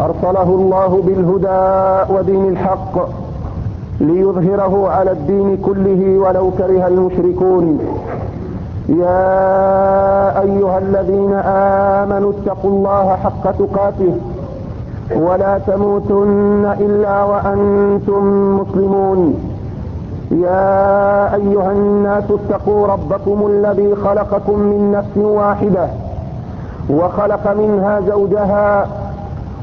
أرسله الله بالهدى ودين الحق ليظهره على الدين كله ولو كره المشركون. يا أيها الذين آمنوا اتقوا الله حق تقاته ولا تموتن إلا وأنتم مسلمون. يا أيها الناس اتقوا ربكم الذي خلقكم من نفس واحدة وخلق منها زوجها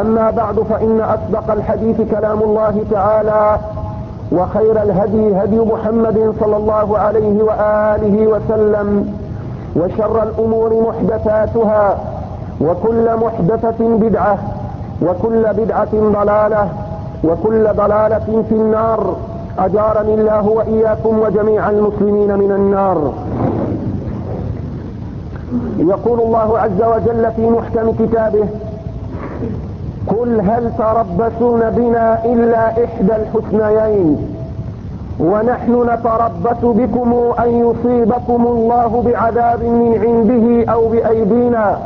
أما بعد فإن أصدق الحديث كلام الله تعالى وخير الهدي هدي محمد صلى الله عليه وآله وسلم وشر الأمور محدثاتها وكل محدثة بدعة وكل بدعة ضلالة وكل ضلالة في النار. أجارني الله وإياكم وجميع المسلمين من النار. يقول الله عز وجل في محكم كتابه قل هل تربصون بنا إلا إحدى الحسنيين ونحن نتربص بكم أن يصيبكم الله بعذاب من عنده أو بأيدينا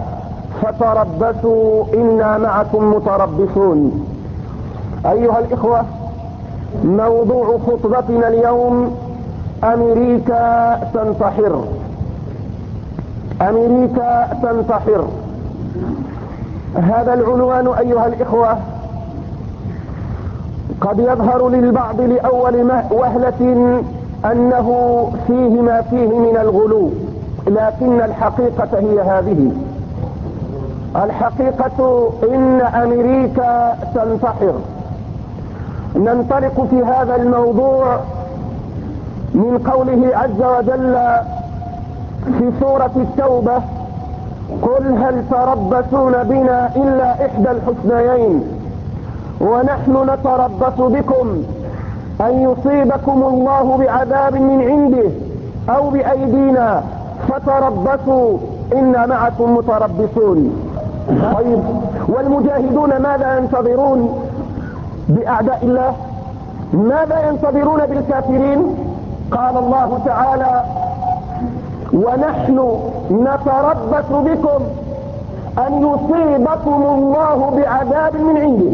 فتربصوا إنا معكم متربصون أيها الإخوة موضوع خطبتنا اليوم أمريكا تنتحر. أمريكا تنتحر. هذا العنوان أيها الإخوة قد يظهر للبعض لأول وهلة أنه فيه ما فيه من الغلو لكن الحقيقة هي هذه. الحقيقة إن أمريكا تنتحر. ننطلق في هذا الموضوع من قوله عز وجل في سورة التوبة قل هل تربصون بنا إلا إحدى الحسنيين ونحن نتربص بكم أن يصيبكم الله بعذاب من عنده أو بأيدينا فتربصوا إنا معكم متربصون. طيب والمجاهدون ماذا ينتظرون بأعداء الله؟ ماذا ينتظرون بالكافرين؟ قال الله تعالى ونحن نتربص بكم أن يصيبكم الله بعذاب من عنده.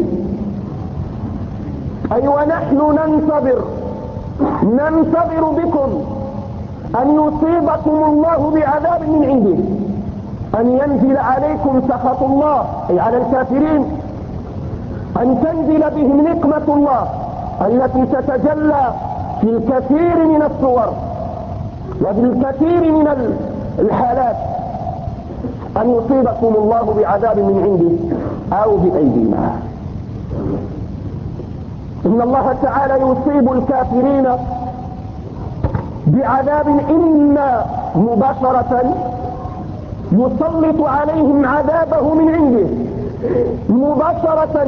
أي ونحن ننتظر ننتظر بكم أن يصيبكم الله بعذاب من عنده. أن ينزل عليكم سخط الله أي على الكافرين. أن تنزل بهم نقمة الله التي تتجلى في الكثير من الصور. وفي الكثير من الحالات أن يصيبكم الله بعذاب من عنده أو بأيدينا. إن الله تعالى يصيب الكافرين بعذاب إما مباشرة يسلط عليهم عذابه من عنده مباشرة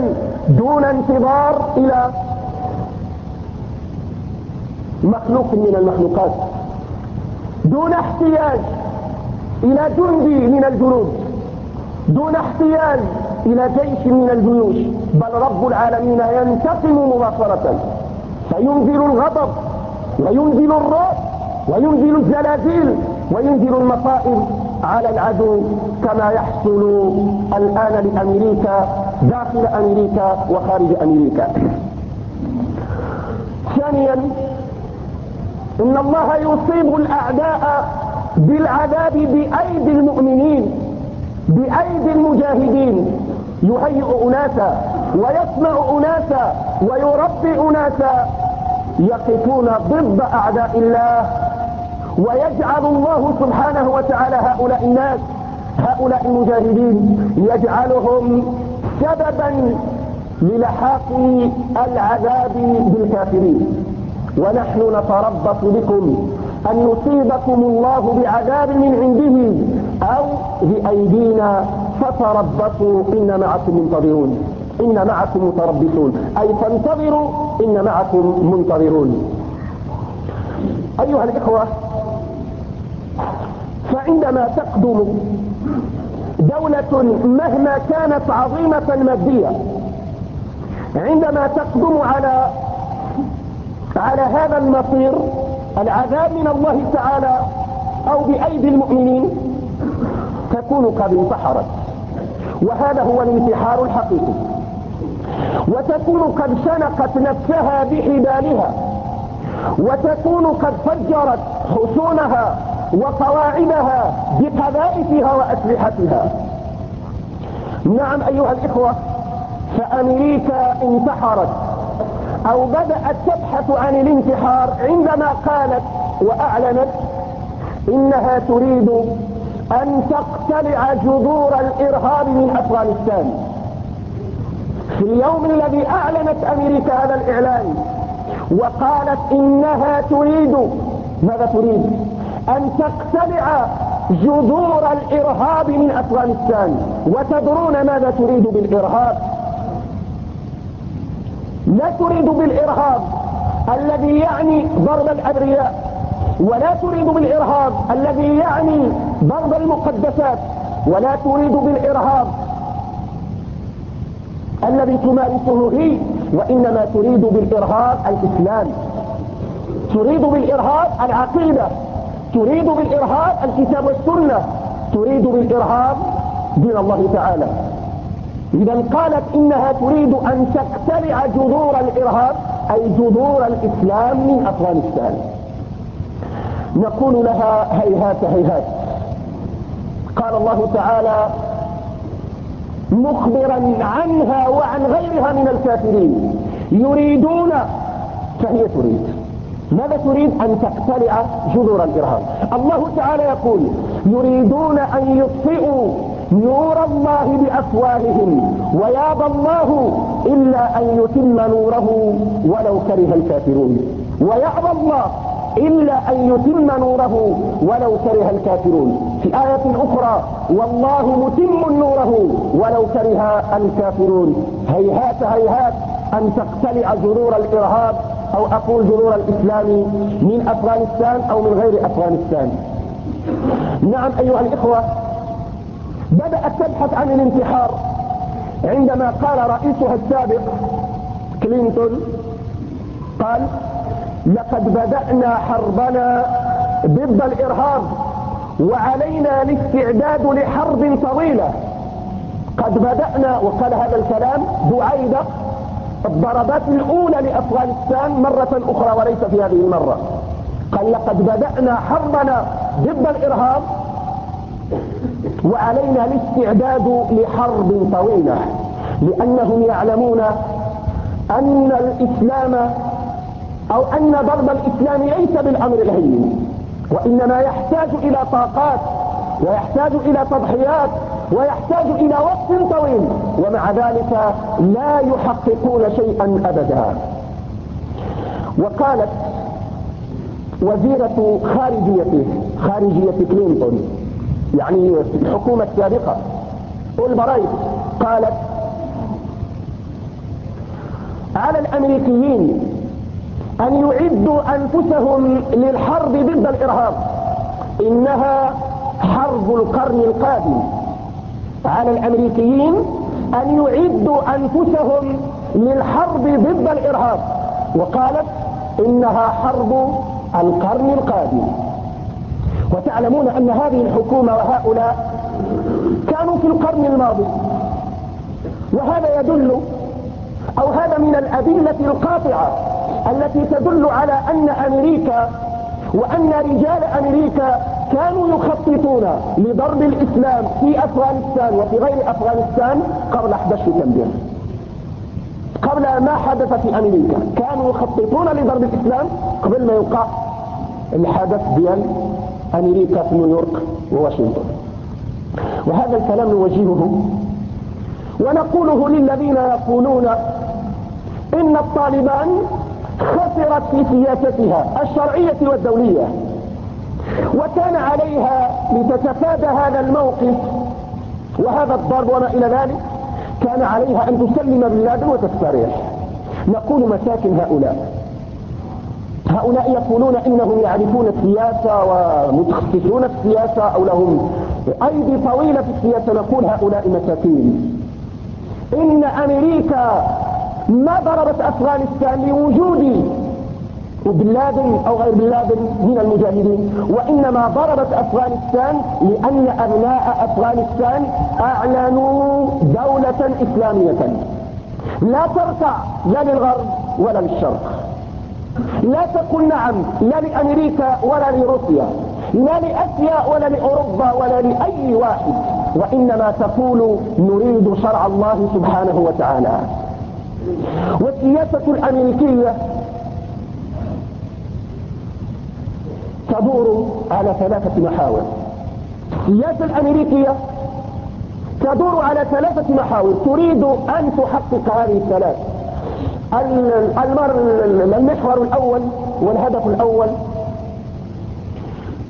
دون انتظار إلى مخلوق من المخلوقات. دون احتياج إلى جندي من الجنود. دون احتياج إلى جيش من الجيوش. بل رب العالمين ينتقم مباشرة. فينزل الغضب وينزل الرعب وينزل الزلازل وينزل المصائب على العدو كما يحصل الآن لأمريكا داخل أمريكا وخارج أمريكا. ثانيا إن الله يصيب الأعداء بالعذاب بأيدي المؤمنين بأيدي المجاهدين. يهيئ أناسا ويصنع أناسا ويربي أناسا يقفون ضد أعداء الله. ويجعل الله سبحانه وتعالى هؤلاء الناس هؤلاء المجاهدين يجعلهم سببا للحاق العذاب بالكافرين. ونحن نتربص بكم أن يصيبكم الله بعذاب من عنده أو بأيدينا فتربصوا إن معكم منتظرون. إن معكم متربصون. أي فانتظروا إن معكم منتظرون. أيها الإخوة فعندما تقدم دولة مهما كانت عظيمة مادية عندما تقدم على على هذا المصير العذاب من الله تعالى أو بأيدي المؤمنين تكون قد انتحرت. وهذا هو الانتحار الحقيقي. وتكون قد شنقت نفسها بحبالها. وتكون قد فجرت حصونها وقواعدها بقذائفها وأسلحتها. نعم أيها الإخوة فأمريكا انتحرت. أو بدأت تبحث عن الانتحار عندما قالت وأعلنت إنها تريد أن تقتلع جذور الإرهاب من أفغانستان. في اليوم الذي أعلنت أمريكا هذا الإعلان وقالت إنها تريد ماذا تريد؟ أن تقتلع جذور الإرهاب من أفغانستان. وتدرون ماذا تريد بالإرهاب؟ لا تريد بالإرهاب الذي يعني ضرب الأبرياء ولا تريد بالإرهاب الذي يعني ضرب المقدسات ولا تريد بالإرهاب الذي تمارسه هي وإنما تريد بالإرهاب الإسلام. تريد بالإرهاب العقيدة تريد بالإرهاب الكتاب والسنة تريد بالإرهاب دين الله تعالى. إذا قالت إنها تريد أن تقتلع جذور الإرهاب أي جذور الإسلام من أفغانستان. نقول لها هيهات هيهات. قال الله تعالى مخبرا عنها وعن غيرها من الكافرين. يريدون فهي تريد. ماذا تريد؟ أن تقتلع جذور الإرهاب. الله تعالى يقول يريدون أن يطفئوا نور الله بأفواههم ويابى الله إلا أن يتم نوره ولو كره الكافرون. ويأبى الله إلا أن يتم نوره ولو كره الكافرون. في آية أخرى والله متم نوره ولو كره الكافرون. هيهات هيهات أن تقتلع جذور الإرهاب أو أقول جذور الإسلام من أفغانستان أو من غير أفغانستان. نعم أيها الإخوة بدأت تبحث عن الانتحار عندما قال رئيسها السابق كلينتون قال لقد بدأنا حربنا ضد الإرهاب وعلينا الاستعداد لحرب طويلة. قد بدأنا وقال هذا الكلام بعيدة الضربات الأولى لأفغانستان مرة أخرى وليس في هذه المرة. قال لقد بدأنا حربنا ضد الإرهاب وعلينا الاستعداد لحرب طويلة لأنهم يعلمون أن الإسلام أو أن ضرب الإسلام ليس بالأمر الهين وإنما يحتاج إلى طاقات ويحتاج إلى تضحيات ويحتاج إلى وقت طويل ومع ذلك لا يحققون شيئا أبدا. وقالت وزيرة خارجيته خارجية كلينتون يعني الحكومة السابقة والبرايد قالت على الأمريكيين أن يعدوا أنفسهم للحرب ضد الإرهاب. إنها حرب القرن القادم. على الأمريكيين أن يعدوا أنفسهم للحرب ضد الإرهاب. وقالت إنها حرب القرن القادم. وتعلمون أن هذه الحكومة وهؤلاء كانوا في القرن الماضي. وهذا يدل أو هذا من الأدلة القاطعة التي تدل على أن أمريكا وأن رجال أمريكا كانوا يخططون لضرب الإسلام في أفغانستان وفي غير أفغانستان قبل 11 سبتمبر قبل ما حدث في أمريكا. كانوا يخططون لضرب الإسلام قبل ما يوقع الحدث ديال أمريكا في نيويورك وواشنطن. وهذا الكلام نوجهه ونقوله للذين يقولون إن الطالبان خسرت في سياستها الشرعية والدولية وكان عليها لتتفادى هذا الموقف وهذا الضرب وما إلى ذلك كان عليها أن تسلم بلاد وتستريح. نقول مساكن هؤلاء. هؤلاء يقولون إنهم يعرفون السياسة ومتخصصون السياسة أو لهم أيدي طويلة في السياسة نقول هؤلاء مساكين. إن أمريكا ما ضربت أفغانستان لوجود بن لادن أو غير بن لادن من المجاهدين وإنما ضربت أفغانستان لأن أبناء أفغانستان أعلنوا دولة إسلامية. لا تركع لا للغرب ولا للشرق. لا تقل نعم لا لأمريكا ولا لروسيا لا لأسيا ولا لأوروبا ولا لأي واحد وإنما تقول نريد شرع الله سبحانه وتعالى. والسياسة الأمريكية تدور على ثلاثة محاور. السياسة الأمريكية تدور على ثلاثة محاور. تريد أن تحقق هذه المحور الأول والهدف الأول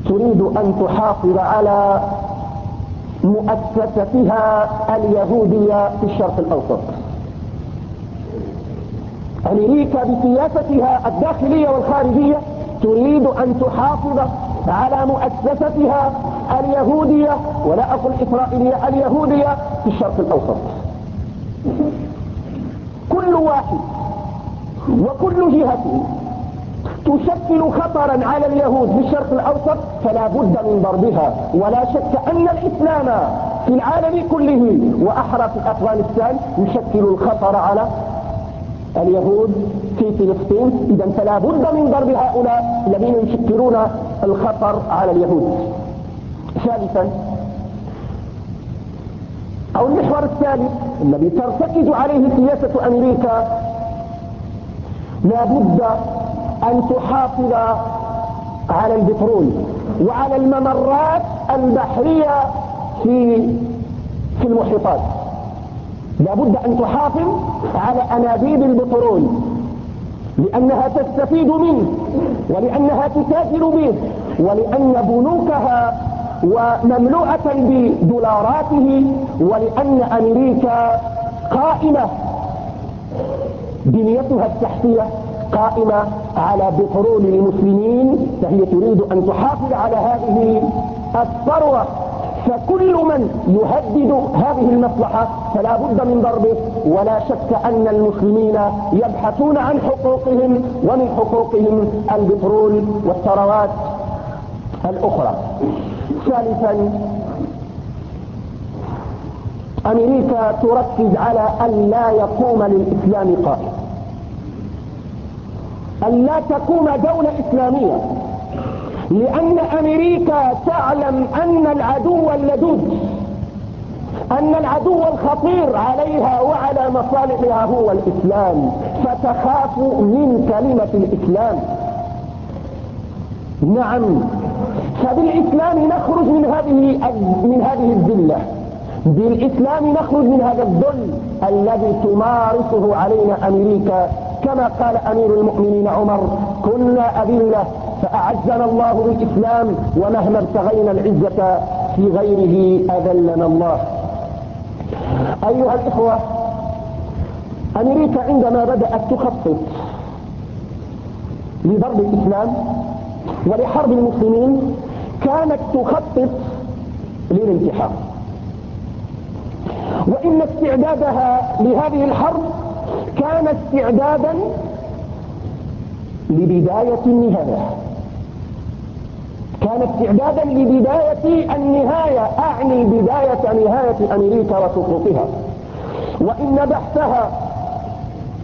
تريد أن تحافظ على مؤسستها اليهودية في الشرق الأوسط. أمريكا بسياستها الداخلية والخارجية تريد أن تحافظ على مؤسستها اليهودية ولا أقول إسرائيلية اليهودية في الشرق الأوسط. كل واحد وكل جهة تشكل خطرا على اليهود في الشرق الأوسط فلا بد من ضربها. ولا شك أن الإسلام في العالم كله وأحرى في أفغانستان يشكل الخطر على اليهود في فلسطين. إذا فلا بد من ضرب هؤلاء الذين يشكلون الخطر على اليهود. ثالثا أو المحور الثالث الذي ترتكز عليه سياسة أمريكا لا بد أن تحافظ على البترول وعلى الممرات البحرية في في المحيطات. لابد أن تحافظ على أنابيب البترول لأنها تستفيد منه ولأنها تتاجر به ولأن بنوكها ومملوءة بدولاراته ولأن أمريكا قائمة بنيتها التحتية قائمة على بترول المسلمين فهي تريد أن تحافظ على هذه الثروة. فكل من يهدد هذه المصلحة فلا بد من ضربه ولا شك أن المسلمين يبحثون عن حقوقهم ومن حقوقهم البترول والثروات الأخرى. ثالثا أمريكا تركز على أن لا يقوم للإسلام قائم أن لا تقوم دولة إسلامية. لأن أمريكا تعلم أن العدو اللدود أن العدو الخطير عليها وعلى مصالحها هو الإسلام. فتخاف من كلمة الإسلام. نعم فبالإسلام نخرج من هذه من هذه الذلة. بالإسلام نخرج من هذا الذل الذي تمارسه علينا أمريكا. كما قال أمير المؤمنين عمر كنا أذلة فأعزنا الله بالإسلام ومهما ابتغينا العزة في غيره أذلنا الله. أيها الإخوة أمريكا عندما بدأت تخطط لضرب الإسلام ولحرب المسلمين كانت تخطط للانتحار. وإن استعدادها لهذه الحرب كان استعدادا لبداية النهاية. كان استعدادا لبداية النهاية. أعني بداية نهاية أمريكا وسقوطها. وإن بحثها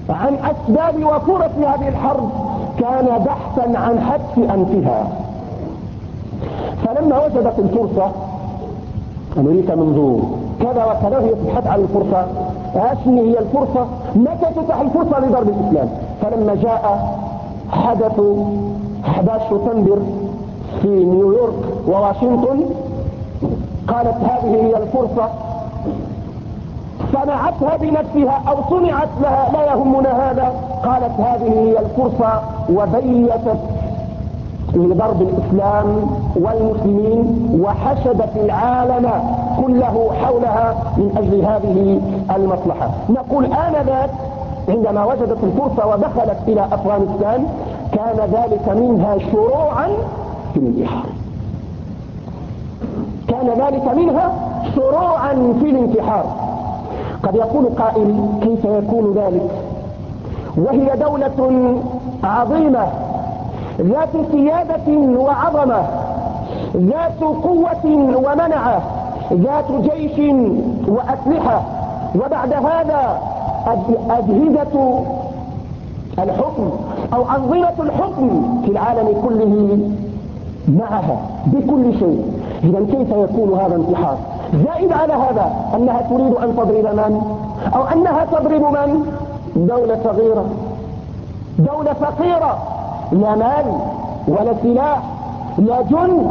عن أسباب وفرص هذه الحرب كان بحثا عن حتف أنفها. فلما وجدت الفرصة أمريكا منذ كذا وكذا هي تبحث عن الفرصة أشني هي الفرصة متى تتح الفرصة لضرب الإسلام؟ فلما جاء حدث 11 سبتمبر في نيويورك وواشنطن قالت هذه هي الفرصة. صنعتها بنفسها أو صنعت لها؟ لا يهمنا هذا. قالت هذه هي الفرصة وبيتت لضرب الإسلام والمسلمين وحشدت العالم كله حولها من أجل هذه المصلحة. نقول آنذاك عندما وجدت الفرصة ودخلت إلى أفغانستان كان ذلك منها شروعا في الانتحار. كان ذلك منها شروعا في الانتحار. قد يقول قائل كيف يكون ذلك؟ وهي دولة عظيمة ذات سيادة وعظمة ذات قوة ومنعة ذات جيش وأسلحة. وبعد هذا أجهزة الحكم أو أنظمة الحكم في العالم كله معها بكل شيء. إذا كيف يكون هذا انتحار؟ زائد على هذا أنها تريد أن تضرب من؟ أو أنها تضرب من؟ دولة صغيرة. دولة فقيرة. لا مال ولا سلاح لا جند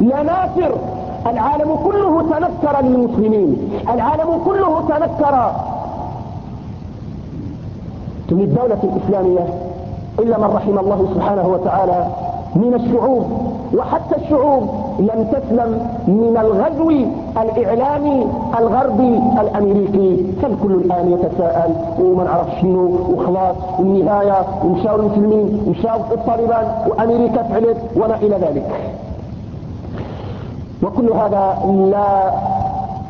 لا ناصر. العالم كله تنكر للمسلمين العالم كله تنكر. للدولة الإسلامية إلا من رحم الله سبحانه وتعالى. من الشعوب وحتى الشعوب لم تسلم من الغزو الإعلامي الغربي الأمريكي. فالكل الآن يتساءل؟ وما نعرف شنو؟ وخلاص والنهاية ومشاو المسلمين؟ ومشاو الطالبان؟ وأمريكا فعلت؟ وما إلى ذلك. وكل هذا لا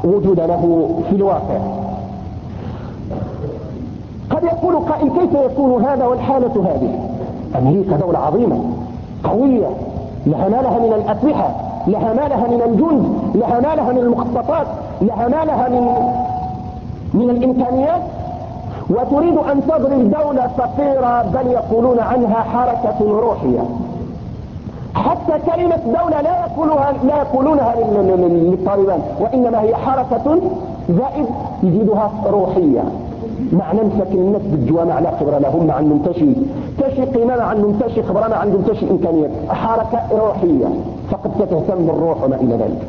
وجود له في الواقع. قد يقول قائل كيف يكون هذا والحالة هذه؟ أمريكا دولة عظيمة. قوية لها ما لها من الأسلحة لها ما لها من الجند لها ما لها من المخططات لها ما لها من من الإمكانيات. وتريد أن تضرب دولة فقيرة بل يقولون عنها حركة روحية. حتى كلمة دولة لا يقولها لا يقولونها للطالبان وإنما هي حركة زائد يزيدها روحية. مع نمسك الناس بالجوامع لا خبر لهم مع المنتشي. تشي قيمة عن المنتشي خبر ما عندهم تشي إمكانيات حركة روحية. فقد تهتم بالروح وما إلى ذلك.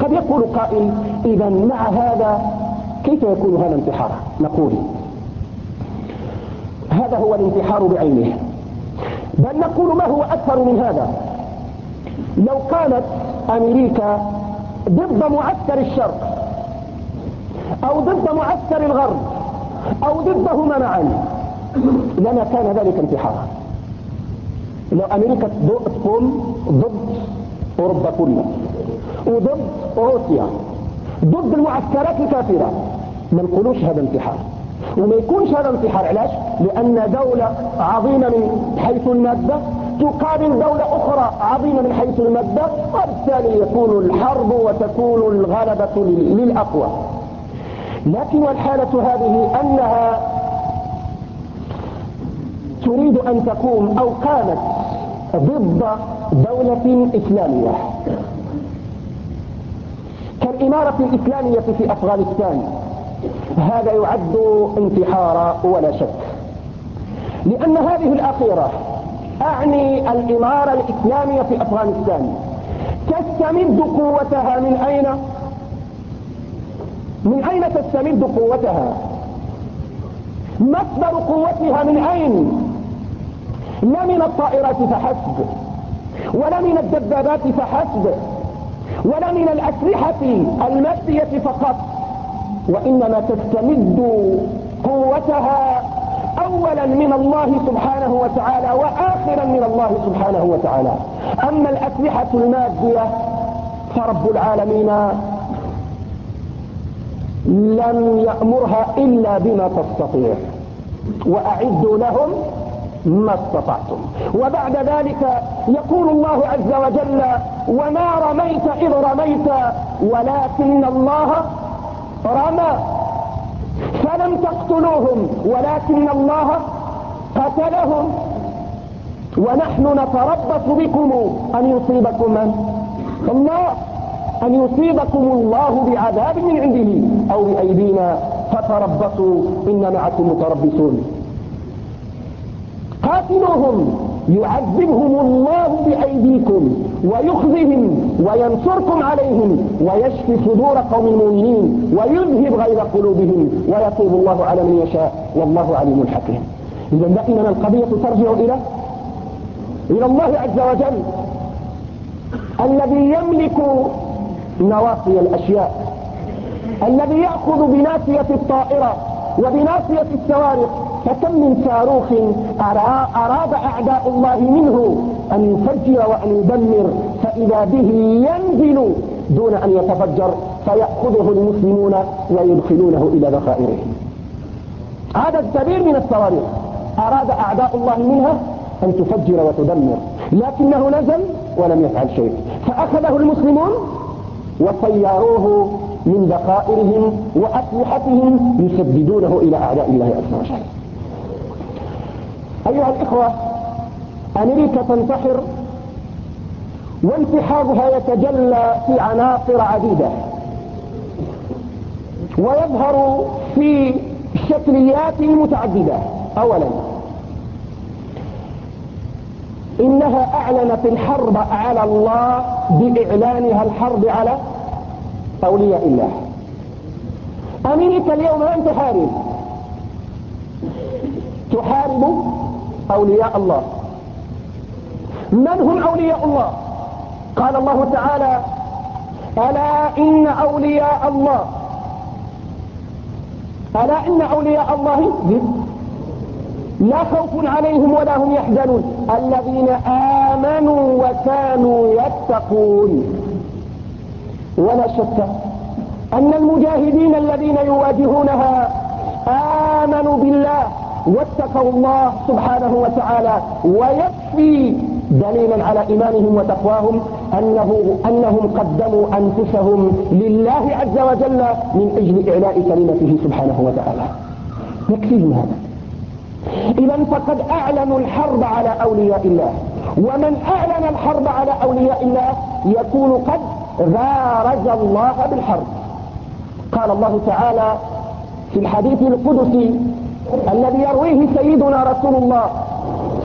قد يقول قائل إذا مع هذا كيف يكون هذا انتحارا نقول هذا هو الانتحار بعينه. بل نقول ما هو أكثر من هذا؟ لو كانت أمريكا ضد معسكر الشرق أو ضد معسكر الغرب أو ضدهما معا. لما كان ذلك انتحارا. لو أمريكا تقوم ضد أوروبا كلها وضد روسيا ضد المعسكرات الكافرة ما نقولوش هذا انتحار. وما يكونش هذا انتحار علاش؟ لأن دولة عظيمة من حيث المادة تقابل دولة أخرى عظيمة من حيث المادة وبالتالي يكون الحرب وتكون الغلبة للأقوى. لكن والحالة هذه أنها تريد أن تقوم أو قامت ضد دولة إسلامية. كالإمارة الإسلامية في أفغانستان. هذا يعد انتحارا ولا شك. لأن هذه الأخيرة أعني الإمارة الإسلامية في أفغانستان. تستمد قوتها من أين؟ من أين تستمد قوتها؟ مصدر قوتها من أين؟ لا من الطائرات فحسب ولا من الدبابات فحسب ولا من الأسلحة المادية فقط. وإنما تستمد قوتها أولا من الله سبحانه وتعالى وآخرا من الله سبحانه وتعالى. أما الأسلحة المادية فرب العالمين لم يأمرها إلا بما تستطيع وأعدوا لهم ما استطعتم. وبعد ذلك يقول الله عز وجل وما رميت إذ رميت ولكن الله رمى. فلم تقتلوهم ولكن الله قتلهم. ونحن نتربص بكم أن يصيبكم من؟ الله. أن يصيبكم الله بعذاب من عنده أو بأيدينا فتربصوا إن معكم متربصون. قاتلوهم يعذبهم الله بأيديكم ويخزهم وينصركم عليهم ويشفي صدور قوم المؤمنين ويذهب غير قلوبهم ويتوب الله على من يشاء والله عليم حكيم. إذا دائما القضية ترجع إلى إلى الله عز وجل الذي يملك نواصي الأشياء. الذي يأخذ بناسية الطائرة وبناسية السوارق فكم من صاروخ أراد أعداء الله منه أن يفجر وأن يدمر فإذا به ينزل دون أن يتفجر فيأخذه المسلمون ويدخلونه إلى ذخائرهم عدد كبير من الصواريخ أراد أعداء الله منها أن تفجر وتدمر لكنه نزل ولم يفعل شيء. فأخذه المسلمون وصيروه من ذخائرهم وأسلحتهم يسددونه إلى أعداء الله عز وجل. أيها الإخوة أمريكا تنتحر وانتحارها يتجلى في عناصر عديدة. ويظهر في شكليات متعددة. أولا إنها أعلنت الحرب على الله بإعلانها الحرب على أولياء الله. أمريكا اليوم لم تحارب تحارب أولياء الله. من هم أولياء الله؟ قال الله تعالى ألا إن أولياء الله. ألا إن أولياء الله لا خوف عليهم ولا هم يحزنون. الذين آمنوا وكانوا يتقون. ولا شك أن المجاهدين الذين يواجهونها آمنوا بالله واتقوا الله سبحانه وتعالى ويكفي دليلا على إيمانهم وتقواهم أنه أنهم قدموا أنفسهم لله عز وجل من أجل إعلاء كلمته سبحانه وتعالى. يكفيهم هذا. إذا فقد أعلنوا الحرب على أولياء الله. ومن أعلن الحرب على أولياء الله يكون قد بارز الله بالحرب. قال الله تعالى في الحديث القدسي الذي يرويه سيدنا رسول الله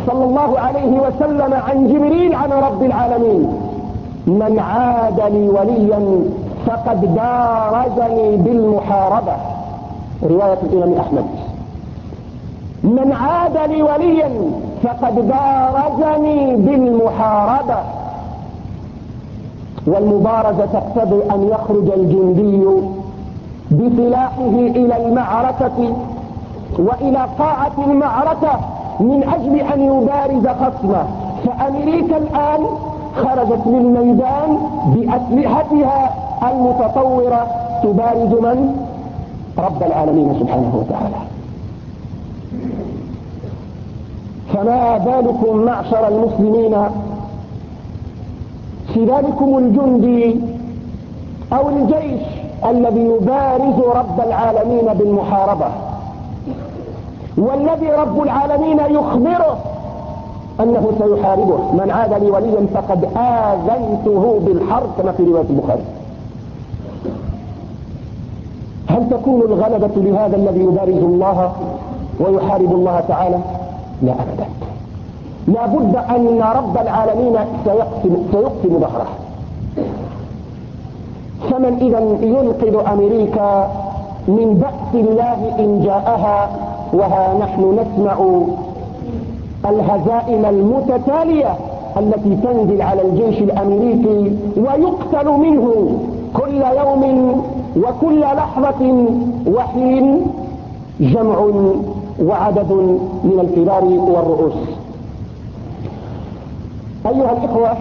صلى الله عليه وسلم عن جبريل عن رب العالمين. من عاد لي وليا فقد بارزني بالمحاربة. رواية الإمام أحمد. من عاد لي وليا فقد بارزني بالمحاربة. والمبارزة تقتضي أن يخرج الجندي بسلاحه إلى المعركة وإلى قاعة المعركة من أجل أن يبارز خصمه. فأمريكا الآن خرجت للميدان بأسلحتها المتطورة. تبارز من؟ رب العالمين سبحانه وتعالى. فما بالكم معشر المسلمين في ذلكم الجندي أو الجيش الذي يبارز رب العالمين بالمحاربة والذي رب العالمين يخبره أنه سيحاربه. من عاد لي وليا فقد آذنته بالحرب كما في رواية البخاري. هل تكون الغلبة لهذا الذي يبارز الله ويحارب الله تعالى؟ لا أبدا. لا بد أن رب العالمين سيقسم, سيقسم ظهره. فمن إذا ينقذ أمريكا من بأس الله إن جاءها وها نحن نسمع الهزائم المتتالية التي تنزل على الجيش الأمريكي ويقتل منه كل يوم وكل لحظة وحين جمع وعدد من الكبار والرؤوس. أيها الإخوة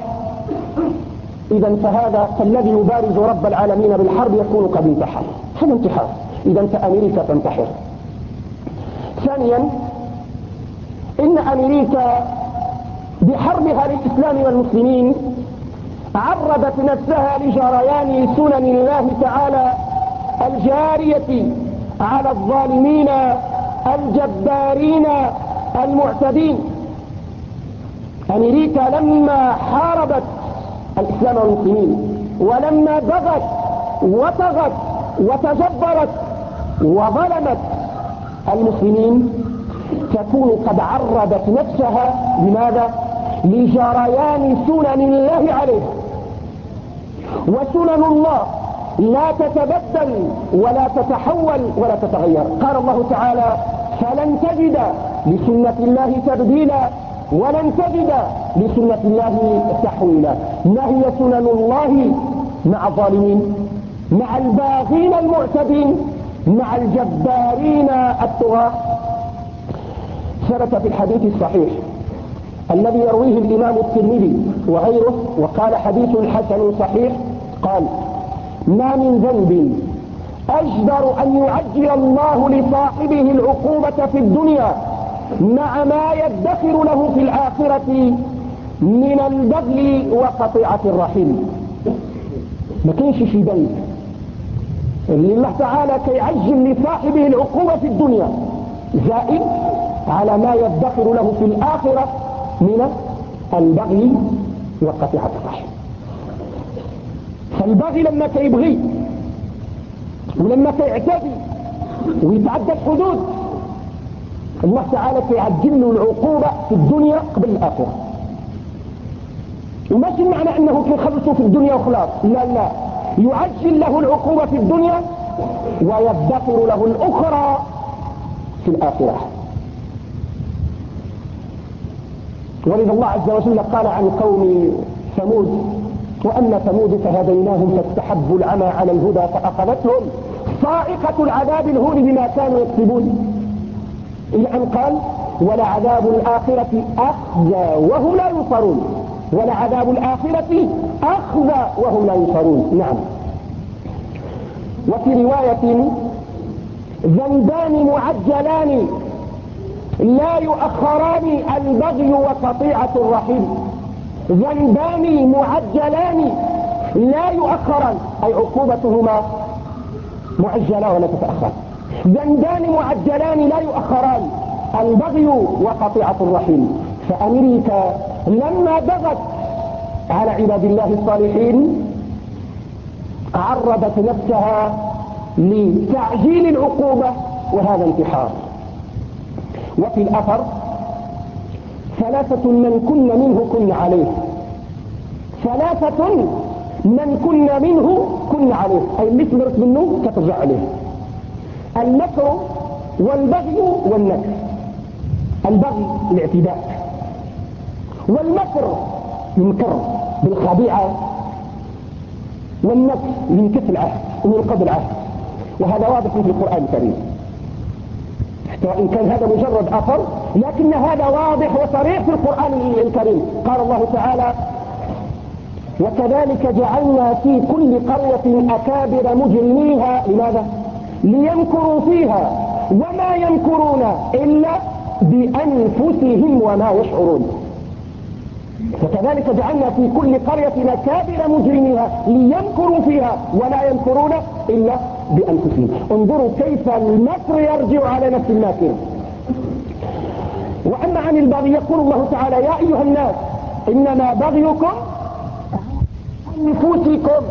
إذا فهذا فالذي يبارز رب العالمين بالحرب يكون قد انتحر. هذا انتحار. إذا فأمريكا تنتحر ثانيا إن أمريكا بحربها للإسلام والمسلمين عرضت نفسها لجريان سنن الله تعالى الجارية على الظالمين الجبارين المعتدين. أمريكا لما حاربت الإسلام والمسلمين ولما بغت وطغت وتجبرت وظلمت المسلمين تكون قد عرضت نفسها لماذا؟ لجريان سنن الله عليه وسنن الله لا تتبدل ولا تتحول ولا تتغير. قال الله تعالى فلن تجد لسنة الله تبديلا ولن تجد لسنة الله تحويلا. ما هي سنن الله مع الظالمين؟ مع الباغين المعتدين؟ مع الجبارين الطغاة ثبت في الحديث الصحيح الذي يرويه الإمام الترمذي وغيره وقال حديث حسن صحيح قال ما من ذنب. أجدر أن يعجل الله لصاحبه العقوبة في الدنيا مع ما يدخر له في الآخرة من البغي وقطيعة الرحم. ما كانش في بيت اللي الله تعالى كيعجل لصاحبه العقوبة في الدنيا زائد على ما يدخر له في الآخرة من البغي وقطيعة الرحم. فالبغي لما كيبغي ولما كيعتدي ويتعدى الحدود الله تعالى كيعجل له العقوبة في الدنيا قبل الآخرة. وماشي معنى أنه كيخلصه في الدنيا وخلاص. لا لا. يعجل له العقوبة في الدنيا ويدخر له الأخرى في الآخرة. ولذا الله عز وجل قال عن قوم ثمود وأما ثمود فهديناهم فاستحبوا العمى على الهدى فأخذتهم صائقة العذاب الهون بما كانوا يكسبون. إلى أن قال ولعذاب الآخرة أخزى وهم لا ينصرون. ولعذاب الآخرة أخزى وهم لا ينصرون. نعم. وفي رواية ذنبان معجلان لا يؤخران البغي وقطيعة الرحم ذنبان معجلان لا يؤخران. أي عقوبتهما معجلة ولا تتأخر. ذنبان معجلان لا يؤخران. البغي وقطيعة الرحم فأمريكا لما بغت على عباد الله الصالحين عرضت نفسها لتعجيل العقوبة وهذا انتحار. وفي الأثر ثلاثة من كن منه كن عليه. ثلاثة من كن منه كن عليه. أي اللي تمرت منه كترجع عليه. المكر والبغي والنكر. البغي الاعتداء. والمكر ينكر بالخبيعة والنكر ينكف العهد وينقض العهد. وهذا واضح في القرآن الكريم. حتى وإن كان هذا مجرد أثر لكن هذا واضح وصريح في القرآن الكريم قال الله تعالى وكذلك جعلنا في كل قرية أكابر مجرميها لماذا؟ ليمكروا فيها وما يمكرون إلا بأنفسهم وما يشعرون وكذلك جعلنا في كل قرية أكابر مجرميها ليمكروا فيها ولا يمكرون إلا بأنفسهم. انظروا كيف المكر يرجع على نفس الماكر وأما عن البغي يقول الله تعالى يا أيها الناس إنما بغيكم أنفسكم.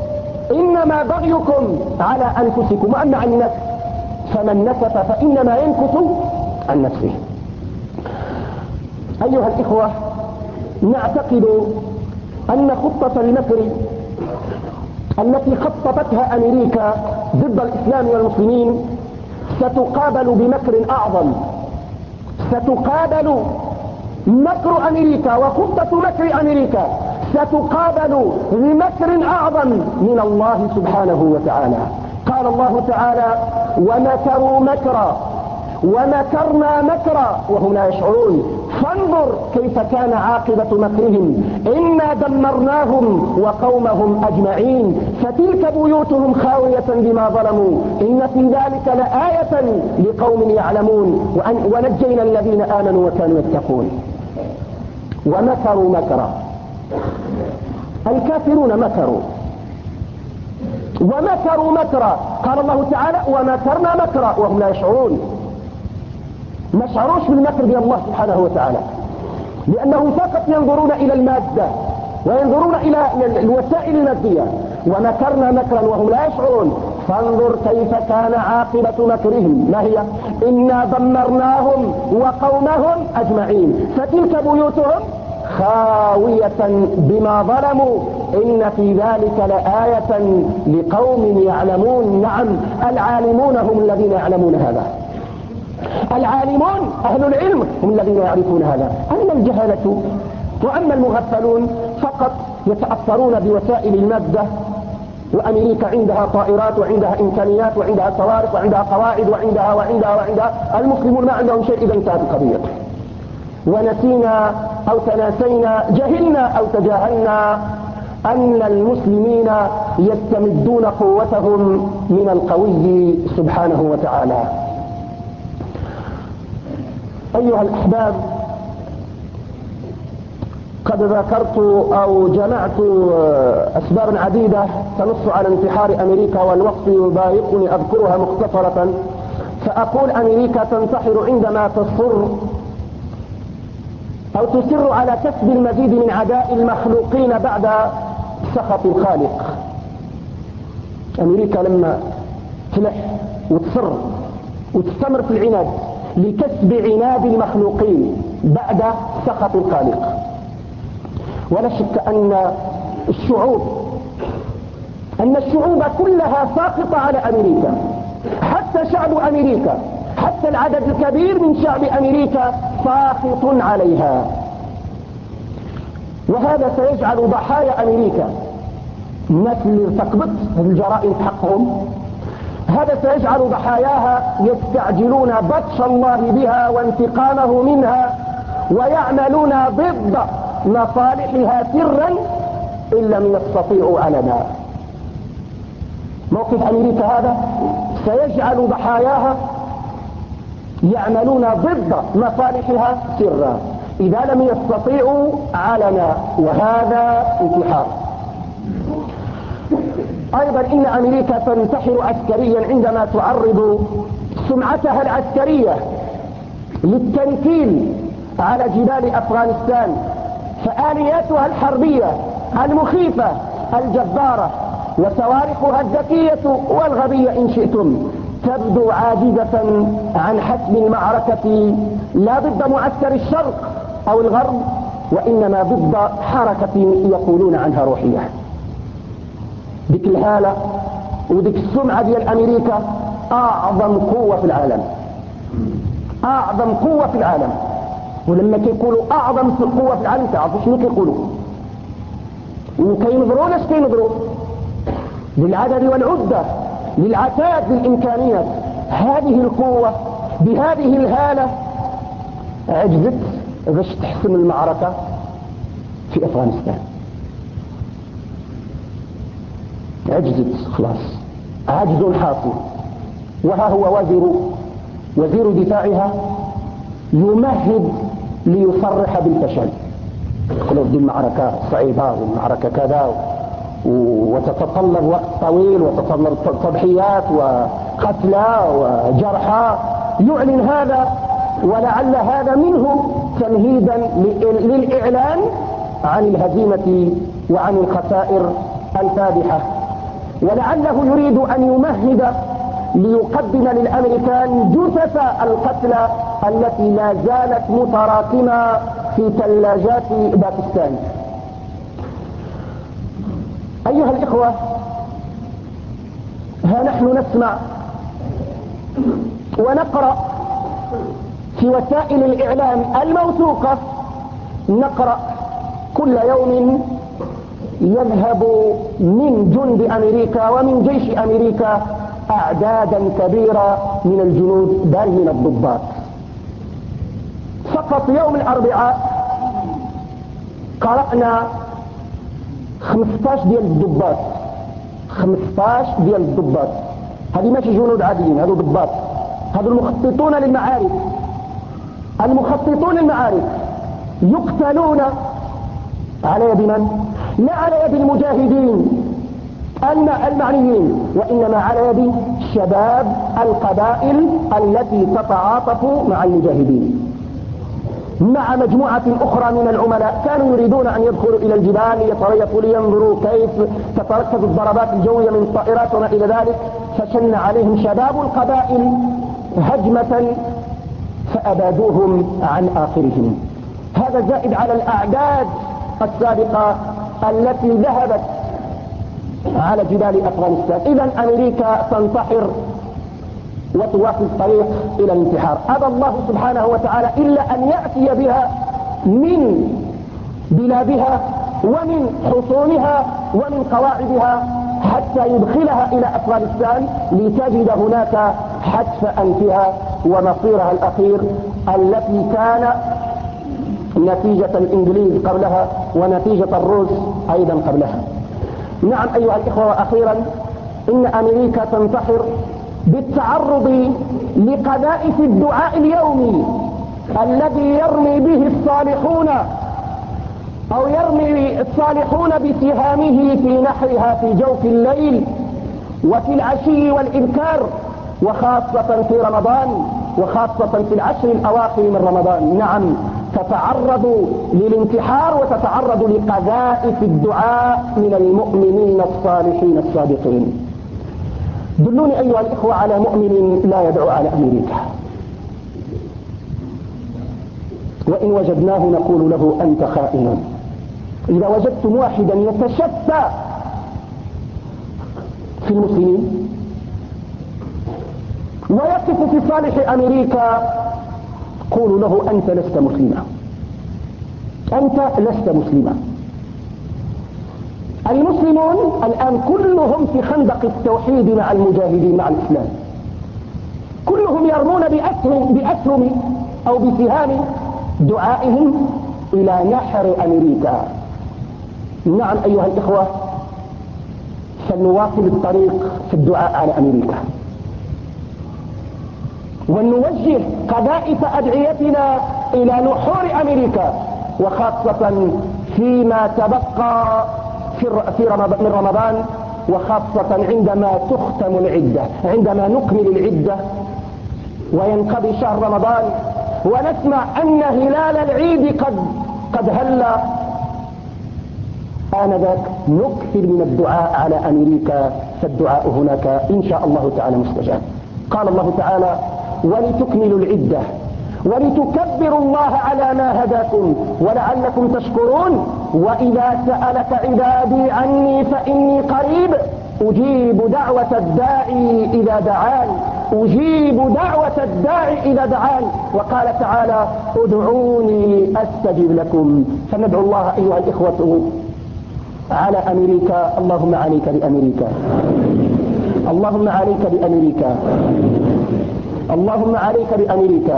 إنما بغيكم على أنفسكم. وأما عن النفس فمن نسف فإنما ينكث عن نفسه. أيها الإخوة نعتقد أن خطة المكر التي خططتها أمريكا ضد الإسلام والمسلمين ستقابل بمكر أعظم. ستقابل مكر أمريكا وخطة مكر أمريكا. ستقابل بمكر أعظم من الله سبحانه وتعالى. قال الله تعالى ومكروا مكرا ومكرنا مكرا وهم لا يشعرون. فانظر كيف كان عاقبة مكرهم؟ إنا دمرناهم وقومهم أجمعين. فتلك بيوتهم خاوية بما ظلموا. إن في ذلك لآية لقوم يعلمون. ونجينا الذين آمنوا وكانوا يتقون. ومكروا مكرا. الكافرون مكروا. ومكروا مكرا. قال الله تعالى ومكرنا مكرا. وهم لا يشعرون. ما شعروش بالمكر ديال الله سبحانه وتعالى. لأنهم فقط ينظرون إلى المادة وينظرون إلى الوسائل المادية. ومكرنا مكرا وهم لا يشعرون. فانظر كيف كان عاقبة مكرهم. ما هي؟ إنا دمرناهم وقومهم أجمعين. فتلك بيوتهم خاوية بما ظلموا. إن في ذلك لآية لقوم يعلمون. نعم العالمون هم الذين يعلمون هذا. العالمون أهل العلم هم الذين يعرفون هذا. أما الجهلة وأما المغفلون فقط يتأثرون بوسائل المادة وأمريكا عندها طائرات وعندها إمكانيات وعندها صواريخ وعندها قواعد وعندها وعندها وعندها. المسلمون ما عندهم شيء إذا انتهت القضية. ونسينا أو تناسينا جهلنا أو تجاهلنا أن المسلمين يستمدون قوتهم من القوي سبحانه وتعالى. أيها الأحباب قد ذكرت أو جمعت أسباب عديدة تنص على انتحار أمريكا والوقت يضايقني أذكرها مختصرة. فأقول أمريكا تنتحر عندما تصر أو تصر على كسب المزيد من عداء المخلوقين بعد سخط الخالق. أمريكا لما تلح وتصر وتستمر في العناد لكسب عناد المخلوقين بعد سخط الخالق. ولا شك أن الشعوب أن الشعوب كلها ساقطة على أمريكا. حتى شعب أمريكا حتى العدد الكبير من شعب أمريكا ساقط عليها. وهذا سيجعل ضحايا أمريكا الناس اللي ارتكبت الجرائم حقهم. هذا سيجعل ضحاياها يستعجلون بطش الله بها وانتقامه منها ويعملون ضد مصالحها سرا إن لم يستطيعوا علنا موقف أمريكا هذا سيجعل ضحاياها يعملون ضد مصالحها سرا إذا لم يستطيعوا علنا وهذا انتحار. أيضا إن أمريكا تنتحر عسكريا عندما تعرض سمعتها العسكرية للتنكيل على جبال أفغانستان فآلياتها الحربية المخيفة الجبارة وصواريخها الذكية والغبية إن شئتم تبدو عاجزة عن حسم المعركة لا ضد معسكر الشرق أو الغرب وإنما ضد حركة يقولون عنها روحية. ديك الهالة وديك السمعة ديال أمريكا أعظم قوة في العالم. أعظم قوة في العالم. ولما كيقولوا أعظم قوة في العالم تعرفوا شنو كيقولوا؟ وكينظروا لاش كينظروا؟ للعدد والعدة للعتاد للإمكانيات. هذه القوة بهذه الهالة عجزت باش تحسم المعركة في أفغانستان. عجزت خلاص عجز حاصل وها هو وزير وزير دفاعها يمهد ليصرح بالفشل. يقول دي المعركة صعيبة والمعركة كذا وتتطلب وقت طويل وتتطلب تضحيات وقتلى وجرحى. يعلن هذا ولعل هذا منه تمهيدا للإعلان عن الهزيمة وعن الخسائر الفادحة. ولعله يريد أن يمهد ليقدم للأمريكان جثث القتلى التي لا زالت متراكمة في ثلاجات باكستان. أيها الإخوة ها نحن نسمع ونقرأ في وسائل الإعلام الموثوقة نقرأ كل يوم يذهب من جند أمريكا ومن جيش أمريكا أعدادا كبيرة من الجنود بل من الضباط. فقط يوم الأربعاء قرأنا 15 ديال الضباط. 15 ديال الضباط. هذه ماشي جنود عاديين هذو ضباط. هذو المخططون للمعارك. المخططون للمعارك يقتلون على يد من؟ لا على يد المجاهدين المعنيين وإنما على يد شباب القبائل التي تتعاطف مع المجاهدين. مع مجموعة أخرى من العملاء كانوا يريدون أن يدخلوا إلى الجبال ليتريثوا لينظروا كيف تتركز الضربات الجوية من الطائرات وما إلى ذلك. فشن عليهم شباب القبائل هجمة فأبادوهم عن آخرهم. هذا زائد على الأعداد السابقة التي ذهبت على جبال أفغانستان. إذا أمريكا تنتحر وتواصل الطريق إلى الانتحار. أبى الله سبحانه وتعالى إلا أن يأتي بها من بلادها ومن حصونها ومن قواعدها حتى يدخلها إلى أفغانستان لتجد هناك حتف أنفها ومصيرها الأخير التي كان نتيجة الإنجليز قبلها ونتيجة الروس أيضا قبلها. نعم أيها الإخوة وأخيرا إن أمريكا تنتحر بالتعرض لقذائف الدعاء اليومي الذي يرمي به الصالحون أو يرمي الصالحون بسهامه في نحرها في جوف الليل وفي العشي والإبكار وخاصة في رمضان وخاصة في العشر الأواخر من رمضان. نعم تتعرض للانتحار وتتعرض لقذائف الدعاء من المؤمنين الصالحين الصادقين. دلوني أيها الإخوة على مؤمن لا يدعو على أمريكا. وإن وجدناه نقول له أنت خائن. إذا وجدتم واحدا يتشفى في المسلمين ويقف في صالح أمريكا قولوا له أنت لست مسلما. أنت لست مسلما. المسلمون الآن كلهم في خندق التوحيد مع المجاهدين مع الإسلام. كلهم يرمون بأسهم, بأسهم أو بسهام دعائهم إلى نحر أمريكا. نعم أيها الإخوة سنواصل الطريق في الدعاء على أمريكا. ونوجه قذائف أدعيتنا إلى نحور أمريكا وخاصة فيما تبقى في رمضان من رمضان وخاصة عندما تختم العدة عندما نكمل العدة وينقضي شهر رمضان ونسمع أن هلال العيد قد قد هل. آنذاك نكثر من الدعاء على أمريكا فالدعاء هناك إن شاء الله تعالى مستجاب. قال الله تعالى ولتكملوا العدة. ولتكبروا الله على ما هداكم. ولعلكم تشكرون. وإذا سألك عبادي عني فإني قريب. أجيب دعوة الداعي إذا دعان. أجيب دعوة الداعي إذا دعان. وقال تعالى ادعوني أستجب لكم. فندعو الله أيها الإخوة على أمريكا. اللهم عليك بأمريكا. اللهم عليك بأمريكا. اللهم عليك بأمريكا.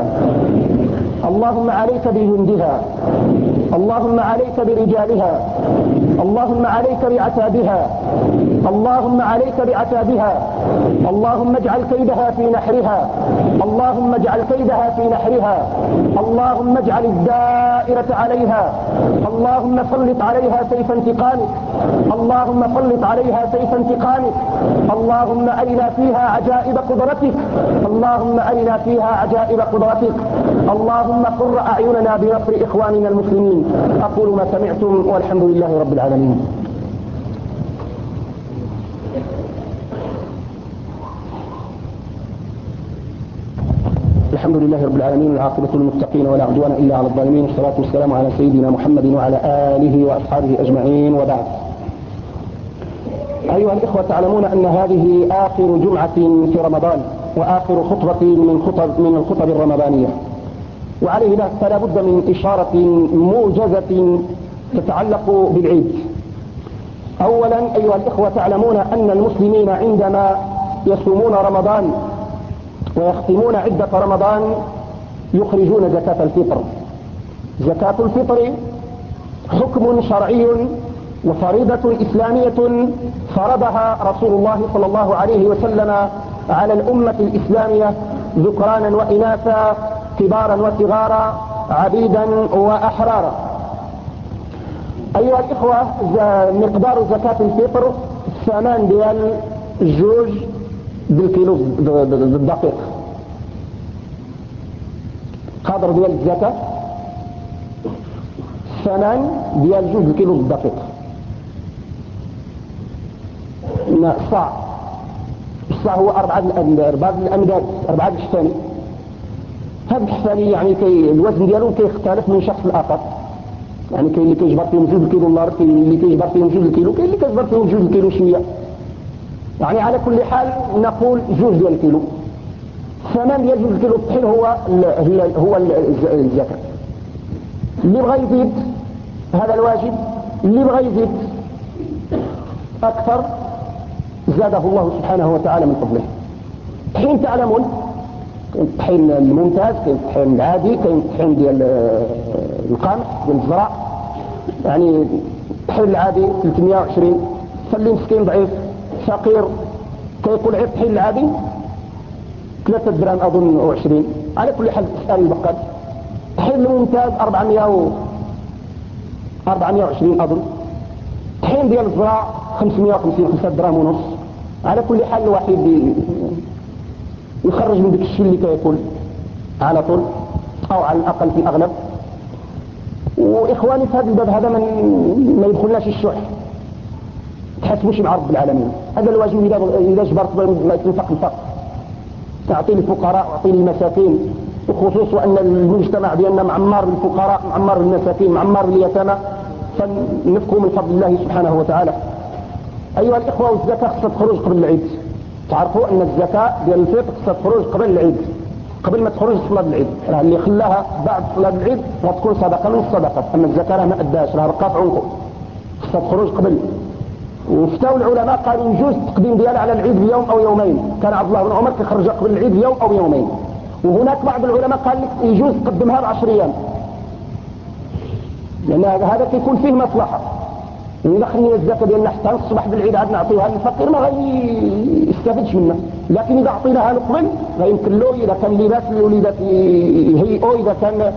اللهم عليك بجندها اللهم عليك برجالها. اللهم عليك بعتابها. اللهم عليك بعتابها. اللهم اجعل كيدها في نحرها. اللهم اجعل كيدها في نحرها. اللهم اجعل الدائرة عليها. اللهم سلط عليها سيف انتقامك. اللهم سلط عليها سيف انتقامك. اللهم أرنا فيها عجائب قدرتك. اللهم أرنا فيها عجائب قدرتك. اللهم قر أعيننا بنصر إخواننا المسلمين. أقول ما سمعتم والحمد لله رب العالمين. الحمد لله رب العالمين والعاقبة للمتقين ولا عدوان إلا على الظالمين. والصلاة والسلام على سيدنا محمد وعلى آله وأصحابه أجمعين. وبعد. أيها الإخوة تعلمون أن هذه آخر جمعة في رمضان وآخر خطبة من خطب من الخطب الرمضانية. وعليه فلا بد من إشارة موجزة تتعلق بالعيد. أولا أيها الإخوة تعلمون أن المسلمين عندما يصومون رمضان ويختمون عدة رمضان يخرجون زكاة الفطر. زكاة الفطر حكم شرعي وفريضة إسلامية فرضها رسول الله صلى الله عليه وسلم على الأمة الإسلامية ذكرانا وإناثا كبارا وصغارا عبيدا وأحرارا. أيها الإخوة مقدار زكاة الفطر ثمان ديال جوج بالكيلو بالدقيق قدر ديال الزكاة الثمن ديال جوج الكيلو الدقيق الصاع الصاع هو أربعة أربعة الأمداد أربعة الحساني هذا الحساني يعني كي الوزن ديالو كيختلف من شخص لآخر. يعني كاين اللي كيجبر فيهم جوج الكيلو النار كاين اللي كيجبر فيهم جوج الكيلو كاين اللي كيجبر فيهم جوج الكيلو شوية. يعني على كل حال نقول جوج ديال الكيلو. الثمن ديال جوج الكيلو الطحين هو هو الزكاة. اللي بغى يزيد هذا الواجب اللي بغى يزيد أكثر زاده الله سبحانه وتعالى من فضله. حين تعلمون؟ كاين الطحين الممتاز كاين الطحين العادي كاين الطحين ديال القمح ديال الزرع. يعني الطحين العادي 320 خلي مسكين ضعيف فقير كيقول عيب الطحين العادي 3 دراهم أظن و20 على كل حال اسال البقال الطحين الممتاز 400 و 420 أظن. الطحين ديال الزرع 550 5 دراهم ونص. على كل حال الواحد يخرج من ذاك الشيء اللي كياكل على طول أو على الأقل في الأغلب. وإخواني في هذا الباب هذا من ما يدخلناش الشح. تحسبوش مع رب العالمين هذا الواجب إذا جبرت ما يتنفق الفقر تعطي للفقراء واعطي للمساكين وخصوص وان المجتمع ديالنا معمر بالفقراء معمر بالمساكين معمر باليتامى فنفكوا من فضل الله سبحانه وتعالى. أيها الإخوة والزكاه خصها تخرج قبل العيد. تعرفوا أن الزكاة ديال الفطر ستخرج قبل العيد. قبل ما تخرج صلاة العيد. راه اللي خلاها بعد صلاة العيد غتكون صدقة من الصدقات أما الزكاة راه ما اداش راه رقات عنقه. خصها تخرج قبل. وفتاو العلماء قالوا يجوز التقديم ديالها على العيد بيوم أو يومين. كان عبد الله بن عمر كيخرجها قبل العيد بيوم أو يومين. وهناك بعض العلماء قال لك يجوز تقدمها بعشر أيام. لأن هذا كيكون فيه مصلحة. إذا خلينا الزكاة ديالنا حتى الصباح بالعيد عاد نعطيوها للفقير ما غيستافدش منها. لكن إذا عطيناها له قبل غيمكن له إذا كان لباس للوليدات يهيئوا إذا كان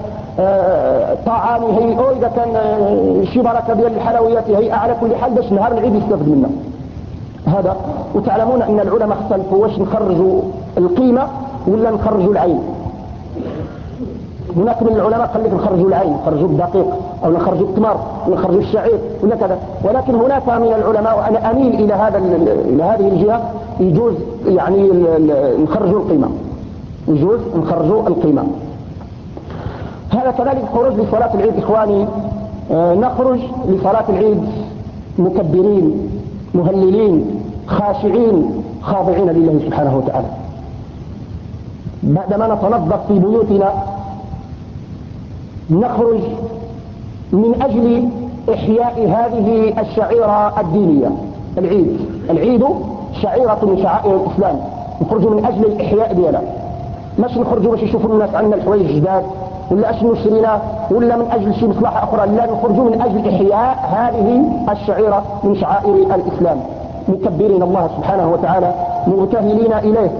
طعام يهيئوا إذا كان آه، شي بركة ديال الحلويات يهيئة على كل حال باش نهار العيد يستافد منها. هذا وتعلمون أن العلماء اختلفوا واش نخرجوا القيمة ولا نخرجوا العين. هناك من العلماء قال لك نخرجوا العين نخرجوا الدقيق أو نخرجوا التمر نخرجوا الشعير ولا كذا. ولكن هناك من العلماء وأنا أميل إلى هذا إلى هذه الجهة يجوز يعني نخرجوا القيمة. يجوز نخرجوا القيمة. هذا كذلك خروج لصلاة العيد إخواني. آه، نخرج لصلاة العيد مكبرين مهللين خاشعين خاضعين لله سبحانه وتعالى. بعدما نتنظف في بيوتنا نخرج من أجل إحياء هذه الشعيرة الدينية. العيد. العيد شعيرة من شعائر الإسلام. نخرج من أجل الإحياء ديالها. مش نخرجوا باش يشوفوا الناس عندنا الحوايج جداد ولا اش نشرينا ولا من أجل شي مصلحة أخرى لا نخرجوا من أجل إحياء هذه الشعيرة من شعائر الإسلام مكبرين الله سبحانه وتعالى مبتهلين إليه.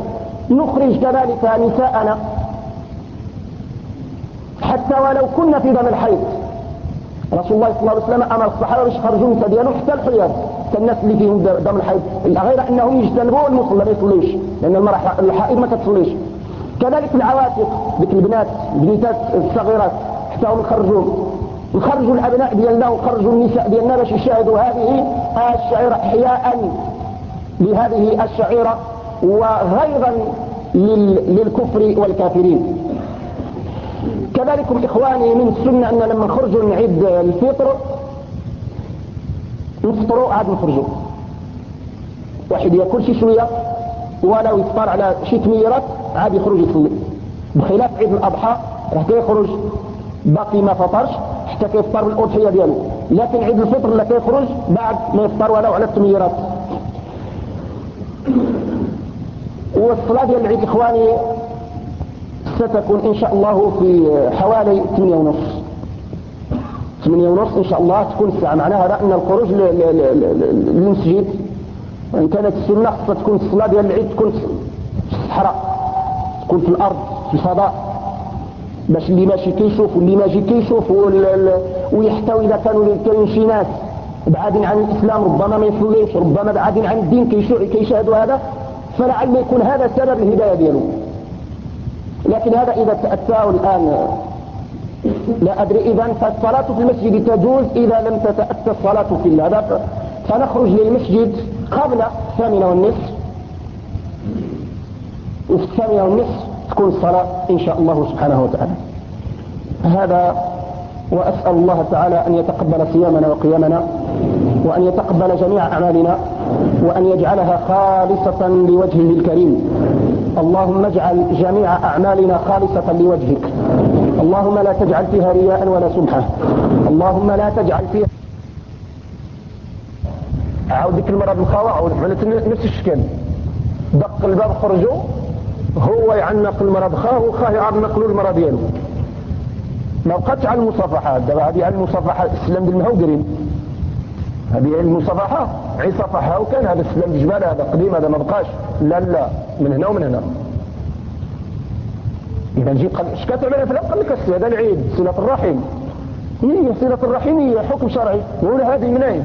نخرج كذلك نساءنا. حتى ولو كنا في دم الحيض رسول الله صلى الله عليه وسلم أمر الصحابة باش يخرجوا من ديالهم حتى الحيض. كالناس اللي فيهم دم الحيض. غير أنهم يجتنبوا المصلى ما يصليش لأن المرأة الحائض ما كتصليش كذلك العواتق ديك البنات البنيتات الصغيرات حتى هم نخرجوهم نخرجوا الأبناء ديالنا ونخرجوا النساء ديالنا باش يشاهدوا هذه الشعيرة احياء لهذه الشعيرة وغيظا للكفر والكافرين. كذلك إخواني من السنة أن لما نخرجوا من عيد الفطر نفطروا عاد نخرجوا واحد يأكل شي شوية ولو يفطر على شي تميرات عاد يخرج يصلي بخلاف عيد الأضحى راه كيخرج باقي ما فطرش حتى كيفطر بالأضحية ديالو. لكن عيد الفطر لا كيخرج بعد ما يفطر ولو على التميرات والصلاة ديال العيد إخواني ستكون إن شاء الله في حوالي 8 ونص. 8 ونص إن شاء الله تكون الساعة. معناها أن الخروج للمسجد. وإن كانت السنة خصها تكون الصلاة ديال العيد تكون في الصحراء. تكون في الأرض في الفضاء. باش اللي ماشي كيشوف واللي ماشي كيشوف ويحتوي إذا كانوا كاين شي ناس بعادين عن الإسلام ربما ما يصليش ربما بعادين عن الدين كيشاهدوا هذا. فلعل يكون هذا سبب الهداية ديالهم لكن هذا إذا تأتاه الآن. لا أدري إذا فالصلاة في المسجد تجوز إذا لم تتأتى الصلاة في هذا فنخرج للمسجد قبل الثامنة والنصف. وفي الثامنة والنصف تكون الصلاة إن شاء الله سبحانه وتعالى. هذا وأسأل الله تعالى أن يتقبل صيامنا وقيامنا وأن يتقبل جميع أعمالنا وأن يجعلها خالصة لوجهه الكريم. اللهم اجعل جميع أعمالنا خالصة لوجهك. اللهم لا تجعل فيها رياء ولا سمحة. اللهم لا تجعل فيها عاود ديك المرة بالخاوة عاود نفس الشكل. دق الباب خرجوا. هو يعنق المرض خاه وخاه يعنق له المرض ديالو ما بقاتش على المصافحة دابا هذه على المصافحة السلام ديال المهوقرين هذه المصافحة عي صفحها وكان هذا السلام الجبال هذا قديم هذا ما بقاش. لا لا من هنا ومن هنا. إذا جيت قال اش كتعمل فلان قال لك هذا العيد صلة الرحم. هي صلة الرحم هي حكم شرعي وهو هذه منين؟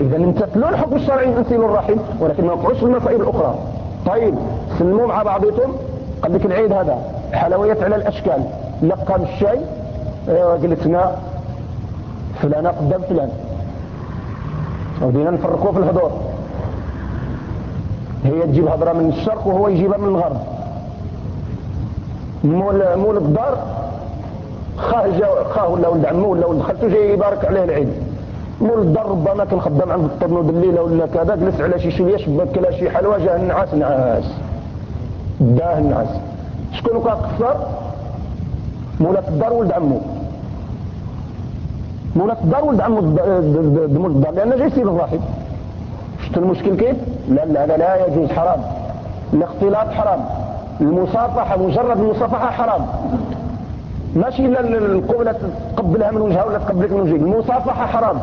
إذا امتثلوا الحكم الشرعي نسيلوا الرحم ولكن ما وقعوش في المصائب الأخرى. طيب سلموا مع بعضكم. قال لك العيد هذا حلويات على الأشكال. لقى الشاي جلسنا فلان قدام فلان. ودينا نفرقوه في الهدور هي تجيب هضرة من الشرق وهو يجيبها من الغرب. مول مول الدار خاه جا خاه ولا ولد عمه ولا ولد خالته جاي يبارك عليه العيد. مول الدار ربما كان خدام عند الطرنود الليلة ولا كذا جلس على شي شوية شبك كلا شي حلوى جاه النعاس نعاس. داه النعاس. شكون كان قصر؟ مولات الدار ولد عمو. مولات الدار ولد عمو دمول الدار لأن جاي يسيب الراحل. شفت المشكل كيف؟ لا لا هذا لا يجوز حرام. الاختلاط حرام. المصافحة مجرد المصافحة حرام. ماشي إلا القبلة تقبلها من وجهها ولا تقبلك من وجهك. المصافحة حرام.